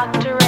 Doctor